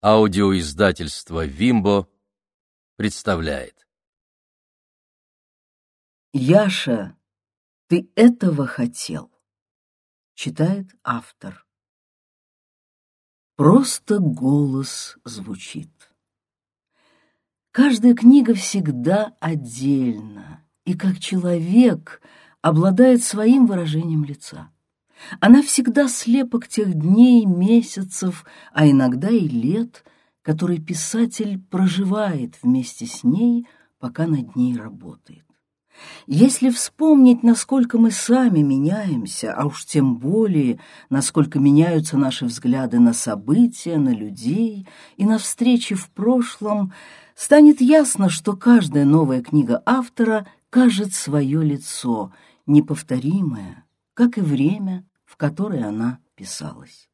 Аудиоиздательство «Вимбо» представляет. Яша, ты этого хотел? Читает автор. Просто голос звучит. Каждая книга всегда отдельно и как человек обладает своим выражением лица. Она всегда слепок тех дней, месяцев, а иногда и лет, которые писатель проживает вместе с ней, пока над ней работает. Если вспомнить, насколько мы сами меняемся, а уж тем более, насколько меняются наши взгляды на события, на людей и на встречи в прошлом, станет ясно, что каждая новая книга автора кажет свое лицо, неповторимое, как и время, в которое она писалась.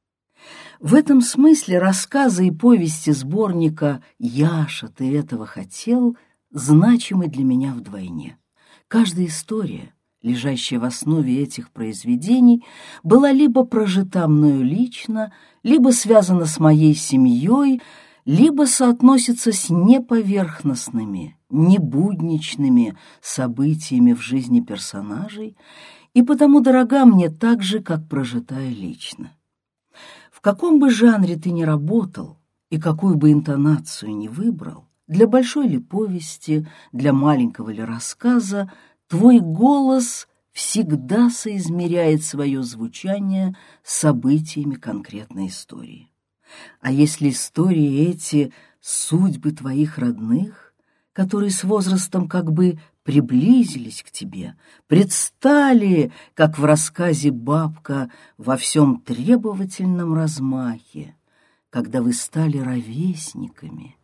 В этом смысле рассказы и повести сборника «Яша, ты этого хотел» значимы для меня вдвойне. Каждая история, лежащая в основе этих произведений, была либо прожита мною лично, либо связана с моей семьей, либо соотносится с неповерхностными, небудничными событиями в жизни персонажей и потому дорога мне так же, как прожитая лично. В каком бы жанре ты ни работал и какую бы интонацию ни выбрал, для большой ли повести, для маленького ли рассказа, твой голос всегда соизмеряет свое звучание с событиями конкретной истории. А если истории эти — судьбы твоих родных, которые с возрастом как бы приблизились к тебе, предстали, как в рассказе бабка, во всем требовательном размахе, когда вы стали ровесниками,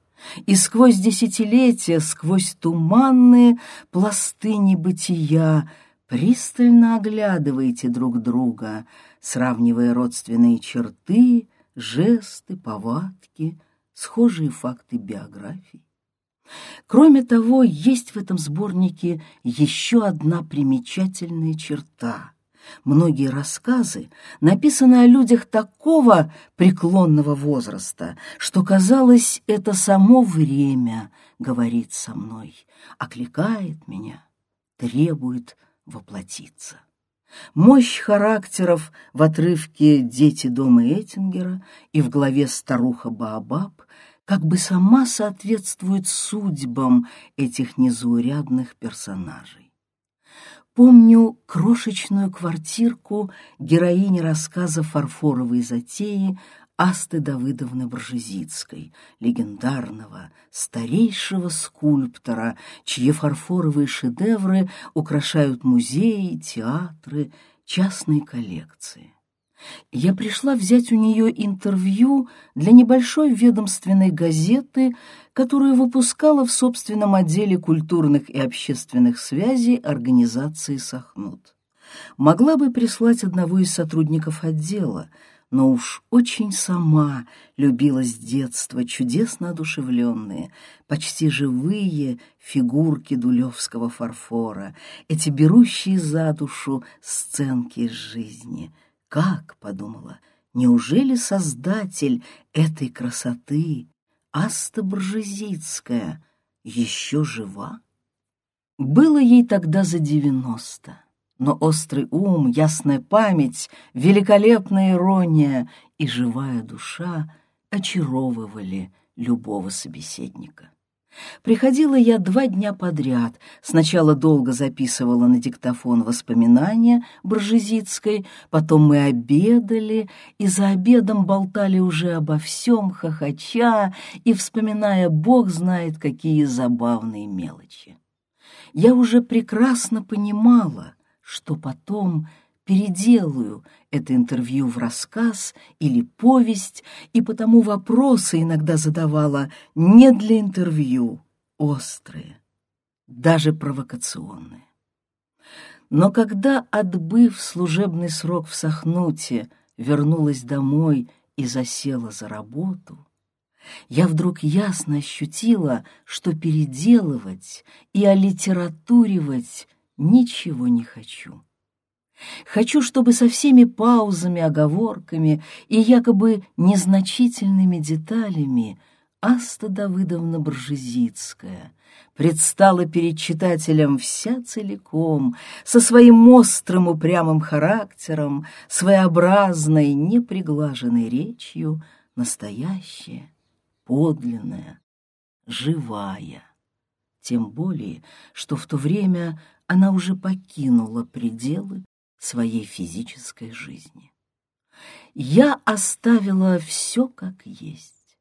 и сквозь десятилетия, сквозь туманные пласты небытия пристально оглядываете друг друга, сравнивая родственные черты, жесты, повадки, схожие факты биографий. Кроме того, есть в этом сборнике еще одна примечательная черта. Многие рассказы написаны о людях такого преклонного возраста, что, казалось, это само время говорит со мной, окликает меня, требует воплотиться. Мощь характеров в отрывке «Дети дома Эттингера» и в главе «Старуха Баобаб» как бы сама соответствует судьбам этих незаурядных персонажей. Помню крошечную квартирку героини рассказа «Фарфоровой затеи» Асты Давыдовны Бржезицкой, легендарного, старейшего скульптора, чьи фарфоровые шедевры украшают музеи, театры, частные коллекции. Я пришла взять у нее интервью для небольшой ведомственной газеты, которую выпускала в собственном отделе культурных и общественных связей организации «Сахнут». Могла бы прислать одного из сотрудников отдела, но уж очень сама любила с детства чудесно одушевленные, почти живые фигурки дулевского фарфора, эти берущие за душу сценки из жизни — как, — подумала, — неужели создатель этой красоты, Аста Бржезицкая, еще жива? Было ей тогда за девяносто, но острый ум, ясная память, великолепная ирония и живая душа очаровывали любого собеседника. Приходила я два дня подряд. Сначала долго записывала на диктофон воспоминания Бржезицкой, потом мы обедали, и за обедом болтали уже обо всем, хохоча и вспоминая бог знает какие забавные мелочи. Я уже прекрасно понимала, что потом переделаю это интервью в рассказ или повесть, и потому вопросы иногда задавала не для интервью, острые, даже провокационные. Но когда, отбыв служебный срок в Сахнуте, вернулась домой и засела за работу, я вдруг ясно ощутила, что переделывать и олитературивать ничего не хочу Хочу, чтобы со всеми паузами, оговорками и якобы незначительными деталями Аста Давыдовна Бржезицкая предстала перед читателем вся целиком, со своим острым упрямым характером, своеобразной, неприглаженной речью, настоящая, подлинная, живая. Тем более, что в то время она уже покинула пределы своей физической жизни. Я оставила все как есть.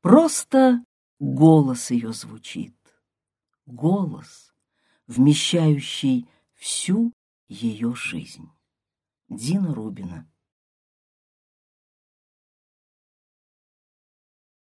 Просто голос ее звучит. Голос, вмещающий всю ее жизнь. Дина Рубина